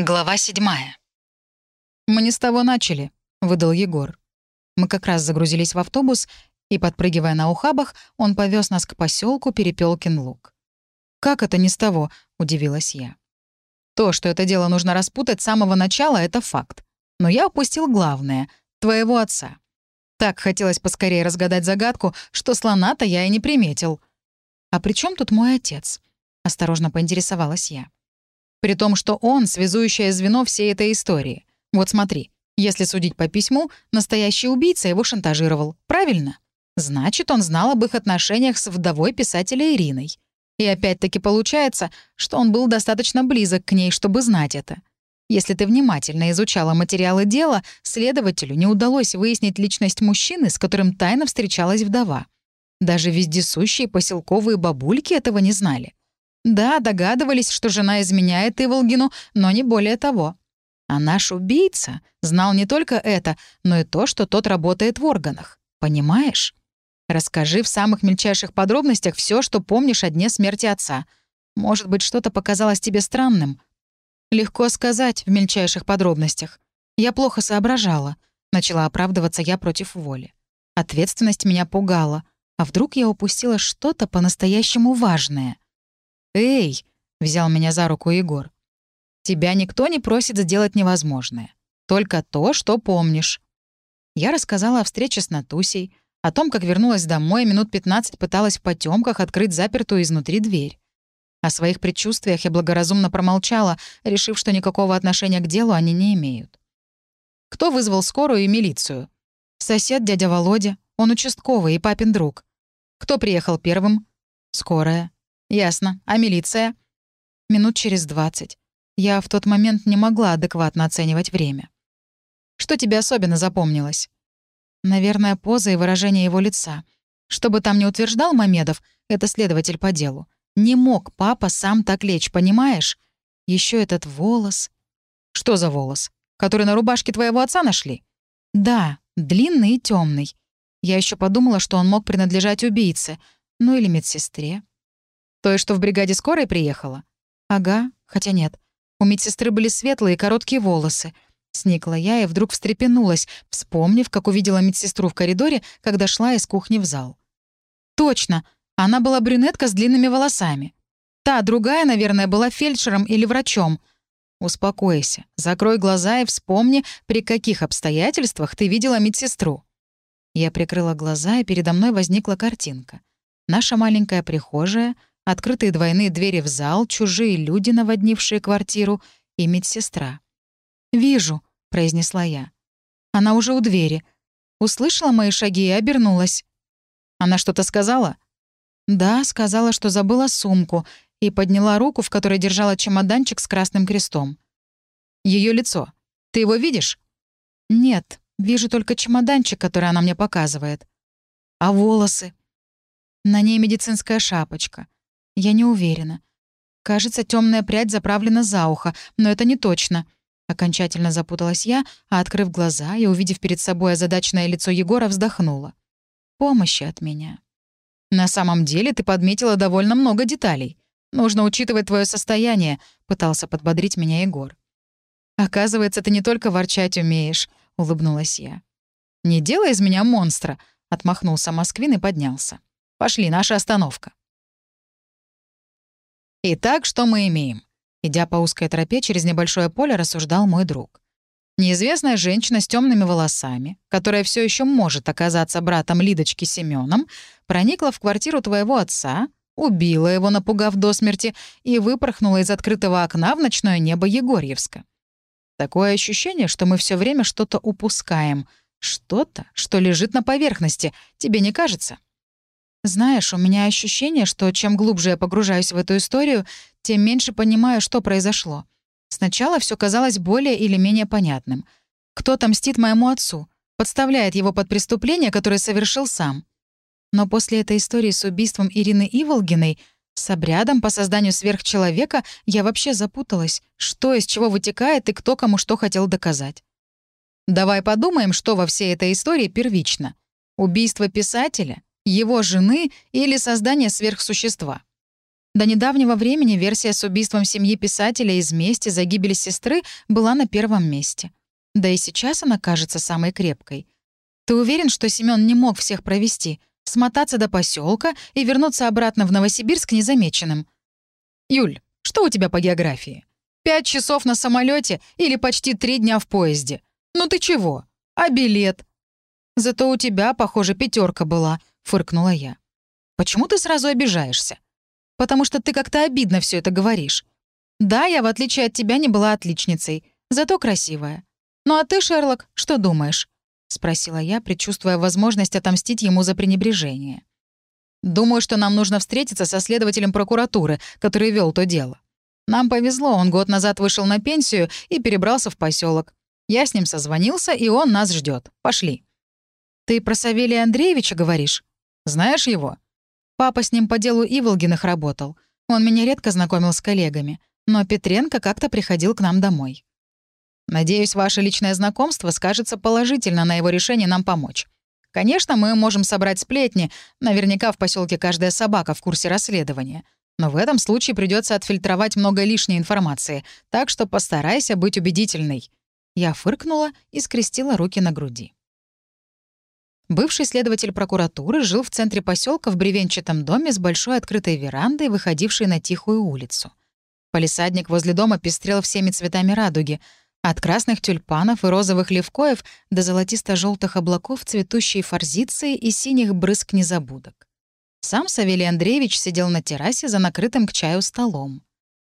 Глава седьмая. «Мы не с того начали», — выдал Егор. Мы как раз загрузились в автобус, и, подпрыгивая на ухабах, он повез нас к поселку Перепелкин луг. «Как это не с того?» — удивилась я. «То, что это дело нужно распутать с самого начала, — это факт. Но я упустил главное — твоего отца. Так хотелось поскорее разгадать загадку, что слона-то я и не приметил». «А при чем тут мой отец?» — осторожно поинтересовалась я. При том, что он — связующее звено всей этой истории. Вот смотри, если судить по письму, настоящий убийца его шантажировал. Правильно? Значит, он знал об их отношениях с вдовой писателя Ириной. И опять-таки получается, что он был достаточно близок к ней, чтобы знать это. Если ты внимательно изучала материалы дела, следователю не удалось выяснить личность мужчины, с которым тайно встречалась вдова. Даже вездесущие поселковые бабульки этого не знали. Да, догадывались, что жена изменяет Иволгину, но не более того. А наш убийца знал не только это, но и то, что тот работает в органах. Понимаешь? Расскажи в самых мельчайших подробностях все, что помнишь о дне смерти отца. Может быть, что-то показалось тебе странным? Легко сказать в мельчайших подробностях. Я плохо соображала. Начала оправдываться я против воли. Ответственность меня пугала. А вдруг я упустила что-то по-настоящему важное — «Эй!» — взял меня за руку Егор. «Тебя никто не просит сделать невозможное. Только то, что помнишь». Я рассказала о встрече с Натусей, о том, как вернулась домой и минут 15 пыталась в потемках открыть запертую изнутри дверь. О своих предчувствиях я благоразумно промолчала, решив, что никакого отношения к делу они не имеют. Кто вызвал скорую и милицию? Сосед дядя Володя, он участковый и папин друг. Кто приехал первым? Скорая. «Ясно. А милиция?» «Минут через двадцать. Я в тот момент не могла адекватно оценивать время». «Что тебе особенно запомнилось?» «Наверное, поза и выражение его лица. Что бы там ни утверждал Мамедов, это следователь по делу. Не мог папа сам так лечь, понимаешь? Еще этот волос...» «Что за волос? Который на рубашке твоего отца нашли?» «Да, длинный и темный. Я еще подумала, что он мог принадлежать убийце, ну или медсестре. Той, что в бригаде скорой приехала? Ага, хотя нет. У медсестры были светлые короткие волосы. Сникла я и вдруг встрепенулась, вспомнив, как увидела медсестру в коридоре, когда шла из кухни в зал. Точно, она была брюнетка с длинными волосами. Та, другая, наверное, была фельдшером или врачом. Успокойся, закрой глаза и вспомни, при каких обстоятельствах ты видела медсестру. Я прикрыла глаза, и передо мной возникла картинка. Наша маленькая прихожая — открытые двойные двери в зал, чужие люди, наводнившие квартиру, и медсестра. «Вижу», — произнесла я. Она уже у двери. Услышала мои шаги и обернулась. «Она что-то сказала?» «Да, сказала, что забыла сумку», и подняла руку, в которой держала чемоданчик с красным крестом. Ее лицо. Ты его видишь?» «Нет, вижу только чемоданчик, который она мне показывает». «А волосы?» «На ней медицинская шапочка. Я не уверена. Кажется, темная прядь заправлена за ухо, но это не точно. Окончательно запуталась я, а, открыв глаза и увидев перед собой озадаченное лицо Егора, вздохнула. Помощи от меня. На самом деле ты подметила довольно много деталей. Нужно учитывать твое состояние, пытался подбодрить меня Егор. Оказывается, ты не только ворчать умеешь, улыбнулась я. Не делай из меня монстра, отмахнулся Москвин и поднялся. Пошли, наша остановка. Итак, что мы имеем? Идя по узкой тропе через небольшое поле, рассуждал мой друг. Неизвестная женщина с темными волосами, которая все еще может оказаться братом Лидочки Семеном, проникла в квартиру твоего отца, убила его, напугав до смерти, и выпорхнула из открытого окна в ночное небо Егорьевска. Такое ощущение, что мы все время что-то упускаем. Что-то, что лежит на поверхности. Тебе не кажется? Знаешь, у меня ощущение, что чем глубже я погружаюсь в эту историю, тем меньше понимаю, что произошло. Сначала все казалось более или менее понятным. Кто-то мстит моему отцу, подставляет его под преступление, которое совершил сам. Но после этой истории с убийством Ирины Иволгиной, с обрядом по созданию сверхчеловека, я вообще запуталась, что из чего вытекает и кто кому что хотел доказать. Давай подумаем, что во всей этой истории первично. Убийство писателя его жены или создание сверхсущества. До недавнего времени версия с убийством семьи писателя из мести за гибель сестры была на первом месте. Да и сейчас она кажется самой крепкой. Ты уверен, что Семён не мог всех провести, смотаться до поселка и вернуться обратно в Новосибирск незамеченным? Юль, что у тебя по географии? Пять часов на самолете или почти три дня в поезде? Ну ты чего? А билет? Зато у тебя, похоже, пятерка была, фыркнула я. Почему ты сразу обижаешься? Потому что ты как-то обидно все это говоришь. Да, я, в отличие от тебя, не была отличницей, зато красивая. Ну а ты, Шерлок, что думаешь? спросила я, предчувствуя возможность отомстить ему за пренебрежение. Думаю, что нам нужно встретиться со следователем прокуратуры, который вел то дело. Нам повезло, он год назад вышел на пенсию и перебрался в поселок. Я с ним созвонился, и он нас ждет. Пошли. Ты про Савелия Андреевича говоришь? Знаешь его? Папа с ним по делу Иволгиных работал. Он меня редко знакомил с коллегами. Но Петренко как-то приходил к нам домой. Надеюсь, ваше личное знакомство скажется положительно на его решение нам помочь. Конечно, мы можем собрать сплетни. Наверняка в поселке каждая собака в курсе расследования. Но в этом случае придется отфильтровать много лишней информации, так что постарайся быть убедительной». Я фыркнула и скрестила руки на груди. Бывший следователь прокуратуры жил в центре поселка в бревенчатом доме с большой открытой верандой, выходившей на тихую улицу. Полисадник возле дома пестрел всеми цветами радуги — от красных тюльпанов и розовых левкоев до золотисто желтых облаков цветущей форзиции и синих брызг незабудок. Сам Савелий Андреевич сидел на террасе за накрытым к чаю столом.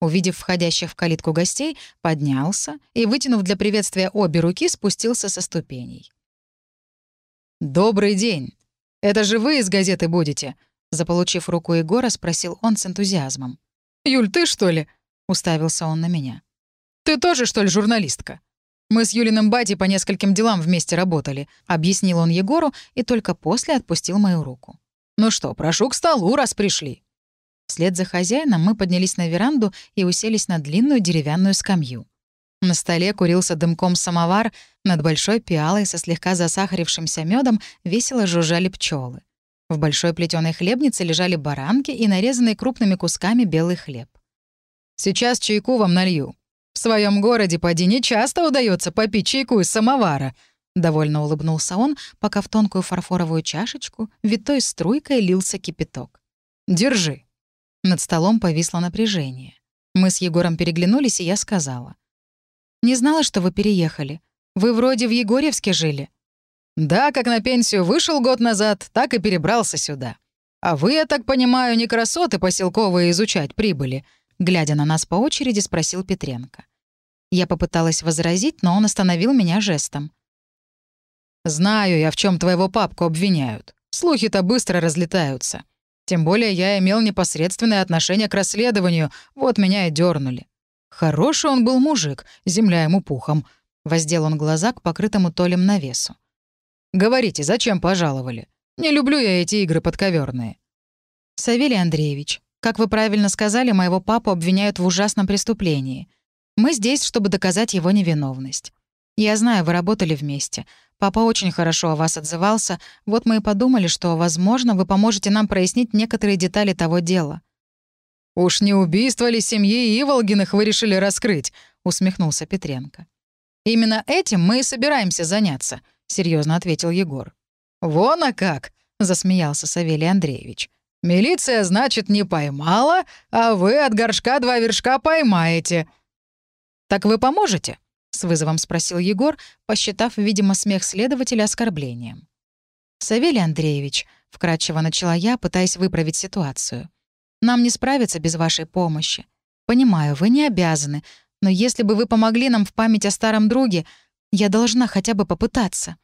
Увидев входящих в калитку гостей, поднялся и, вытянув для приветствия обе руки, спустился со ступеней. «Добрый день! Это же вы из газеты будете?» Заполучив руку Егора, спросил он с энтузиазмом. «Юль, ты что ли?» — уставился он на меня. «Ты тоже, что ли, журналистка?» «Мы с Юлиным Бати по нескольким делам вместе работали», — объяснил он Егору и только после отпустил мою руку. «Ну что, прошу к столу, раз пришли». Вслед за хозяином мы поднялись на веранду и уселись на длинную деревянную скамью. На столе курился дымком самовар, над большой пиалой со слегка засахарившимся медом весело жужжали пчелы. В большой плетеной хлебнице лежали баранки и нарезанный крупными кусками белый хлеб. «Сейчас чайку вам налью. В своем городе поди не часто удается попить чайку из самовара», Довольно улыбнулся он, пока в тонкую фарфоровую чашечку витой струйкой лился кипяток. «Держи». Над столом повисло напряжение. Мы с Егором переглянулись, и я сказала. «Не знала, что вы переехали. Вы вроде в Егорьевске жили». «Да, как на пенсию вышел год назад, так и перебрался сюда. А вы, я так понимаю, не красоты поселковые изучать прибыли», глядя на нас по очереди, спросил Петренко. Я попыталась возразить, но он остановил меня жестом. «Знаю я, в чем твоего папку обвиняют. Слухи-то быстро разлетаются. Тем более я имел непосредственное отношение к расследованию, вот меня и дернули. Хороший он был мужик, земля ему пухом. Воздел он глаза к покрытому толем навесу. «Говорите, зачем пожаловали? Не люблю я эти игры подковерные. «Савелий Андреевич, как вы правильно сказали, моего папу обвиняют в ужасном преступлении. Мы здесь, чтобы доказать его невиновность. Я знаю, вы работали вместе. Папа очень хорошо о вас отзывался. Вот мы и подумали, что, возможно, вы поможете нам прояснить некоторые детали того дела». «Уж не убийство ли семьи Иволгиных вы решили раскрыть?» — усмехнулся Петренко. «Именно этим мы и собираемся заняться», — серьезно ответил Егор. «Вон а как!» — засмеялся Савелий Андреевич. «Милиция, значит, не поймала, а вы от горшка два вершка поймаете». «Так вы поможете?» — с вызовом спросил Егор, посчитав, видимо, смех следователя оскорблением. «Савелий Андреевич», — вкратчиво начала я, пытаясь выправить ситуацию, «нам не справиться без вашей помощи. Понимаю, вы не обязаны, но если бы вы помогли нам в память о старом друге, я должна хотя бы попытаться».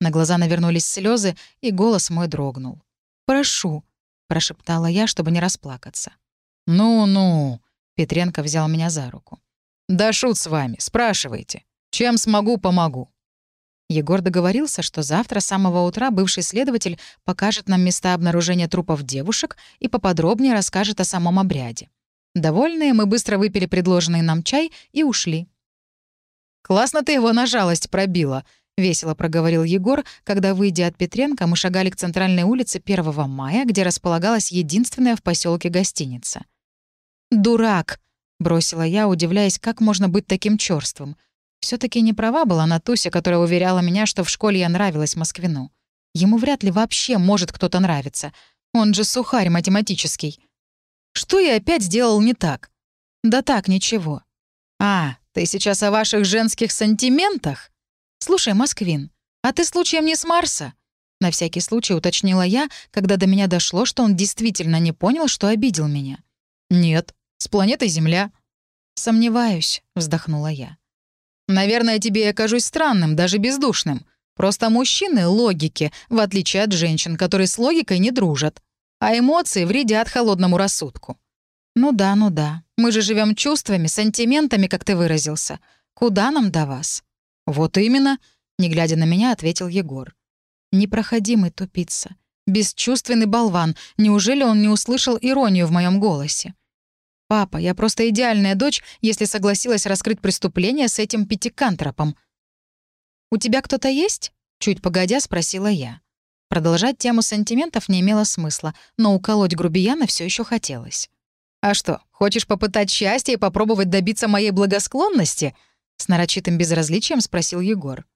На глаза навернулись слезы, и голос мой дрогнул. «Прошу», — прошептала я, чтобы не расплакаться. «Ну-ну», — Петренко взял меня за руку. «Да шут с вами, спрашивайте. Чем смогу, помогу». Егор договорился, что завтра с самого утра бывший следователь покажет нам места обнаружения трупов девушек и поподробнее расскажет о самом обряде. Довольные, мы быстро выпили предложенный нам чай и ушли. «Классно ты его на жалость пробила», — весело проговорил Егор, когда, выйдя от Петренко, мы шагали к центральной улице 1 мая, где располагалась единственная в поселке гостиница — «Дурак!» — бросила я, удивляясь, как можно быть таким чёрствым. Все таки не права была Натуся, которая уверяла меня, что в школе я нравилась Москвину. Ему вряд ли вообще может кто-то нравиться. Он же сухарь математический. Что я опять сделал не так? Да так, ничего. А, ты сейчас о ваших женских сантиментах? Слушай, Москвин, а ты случаем не с Марса? На всякий случай уточнила я, когда до меня дошло, что он действительно не понял, что обидел меня. «Нет, с планеты Земля». «Сомневаюсь», — вздохнула я. «Наверное, тебе я кажусь странным, даже бездушным. Просто мужчины — логики, в отличие от женщин, которые с логикой не дружат. А эмоции вредят холодному рассудку». «Ну да, ну да. Мы же живем чувствами, сантиментами, как ты выразился. Куда нам до вас?» «Вот именно», — не глядя на меня, ответил Егор. Непроходимый тупица. Бесчувственный болван. Неужели он не услышал иронию в моем голосе? «Папа, я просто идеальная дочь, если согласилась раскрыть преступление с этим пятикантропом». «У тебя кто-то есть?» — чуть погодя спросила я. Продолжать тему сантиментов не имело смысла, но уколоть грубияна все еще хотелось. «А что, хочешь попытать счастье и попробовать добиться моей благосклонности?» С нарочитым безразличием спросил Егор.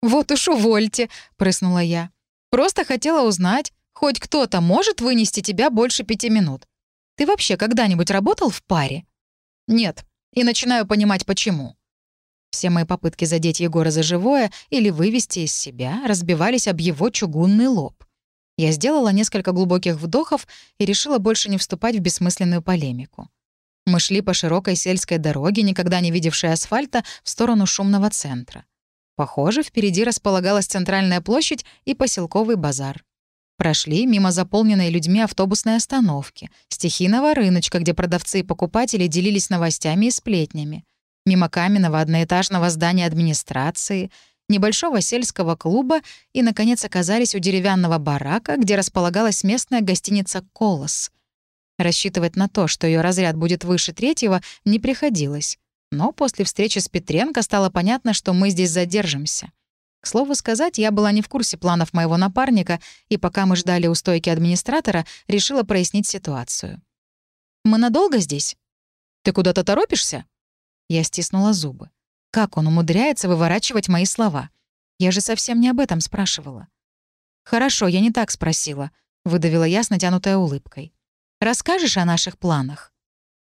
«Вот уж увольте», — прыснула я. «Просто хотела узнать, хоть кто-то может вынести тебя больше пяти минут. Ты вообще когда-нибудь работал в паре?» «Нет, и начинаю понимать, почему». Все мои попытки задеть Егора за живое или вывести из себя разбивались об его чугунный лоб. Я сделала несколько глубоких вдохов и решила больше не вступать в бессмысленную полемику. Мы шли по широкой сельской дороге, никогда не видевшей асфальта, в сторону шумного центра. Похоже, впереди располагалась центральная площадь и поселковый базар. Прошли мимо заполненной людьми автобусной остановки, стихийного рыночка, где продавцы и покупатели делились новостями и сплетнями, мимо каменного одноэтажного здания администрации, небольшого сельского клуба и, наконец, оказались у деревянного барака, где располагалась местная гостиница «Колос». Рассчитывать на то, что ее разряд будет выше третьего, не приходилось. Но после встречи с Петренко стало понятно, что мы здесь задержимся. К слову сказать, я была не в курсе планов моего напарника, и пока мы ждали у стойки администратора, решила прояснить ситуацию. «Мы надолго здесь? Ты куда-то торопишься?» Я стиснула зубы. Как он умудряется выворачивать мои слова? Я же совсем не об этом спрашивала. «Хорошо, я не так спросила», — выдавила я с натянутой улыбкой. «Расскажешь о наших планах?»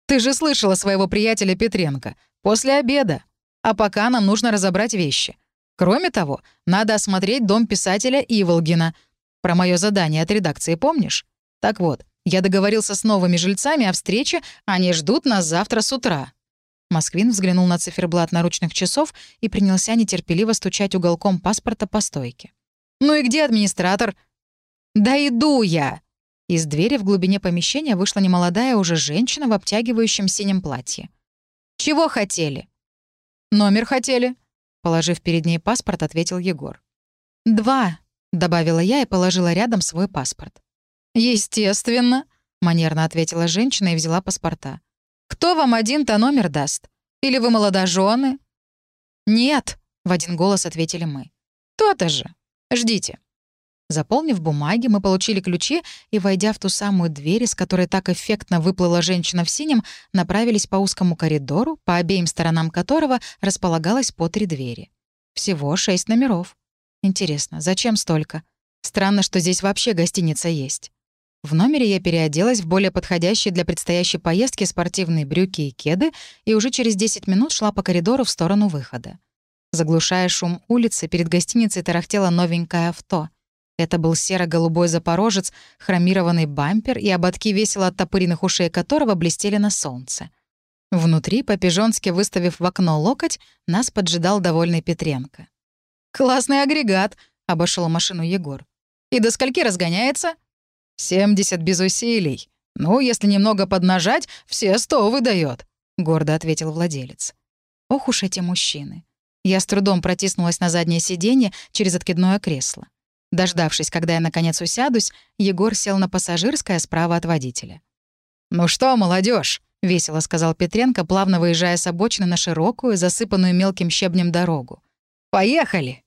«Ты же слышала своего приятеля Петренко. После обеда. А пока нам нужно разобрать вещи. Кроме того, надо осмотреть дом писателя Иволгина. Про мое задание от редакции помнишь? Так вот, я договорился с новыми жильцами о встрече, они ждут нас завтра с утра». Москвин взглянул на циферблат наручных часов и принялся нетерпеливо стучать уголком паспорта по стойке. «Ну и где администратор?» «Да иду я!» Из двери в глубине помещения вышла немолодая уже женщина в обтягивающем синем платье. «Чего хотели?» «Номер хотели», — положив перед ней паспорт, ответил Егор. «Два», — добавила я и положила рядом свой паспорт. «Естественно», — манерно ответила женщина и взяла паспорта. «Кто вам один-то номер даст? Или вы молодожены?» «Нет», — в один голос ответили мы. «То-то же. Ждите». Заполнив бумаги, мы получили ключи и, войдя в ту самую дверь, из которой так эффектно выплыла женщина в синем, направились по узкому коридору, по обеим сторонам которого располагалось по три двери. Всего шесть номеров. Интересно, зачем столько? Странно, что здесь вообще гостиница есть. В номере я переоделась в более подходящие для предстоящей поездки спортивные брюки и кеды и уже через 10 минут шла по коридору в сторону выхода. Заглушая шум улицы, перед гостиницей тарахтело новенькое авто. Это был серо-голубой запорожец, хромированный бампер и ободки весело оттопыренных ушей которого блестели на солнце. Внутри, по-пижонски выставив в окно локоть, нас поджидал довольный Петренко. «Классный агрегат», — обошел машину Егор. «И до скольки разгоняется?» «Семьдесят без усилий. Ну, если немного поднажать, все сто выдает», — гордо ответил владелец. «Ох уж эти мужчины». Я с трудом протиснулась на заднее сиденье через откидное кресло. Дождавшись, когда я наконец усядусь, Егор сел на пассажирское справа от водителя. «Ну что, молодежь, весело сказал Петренко, плавно выезжая с обочины на широкую, засыпанную мелким щебнем дорогу. «Поехали!»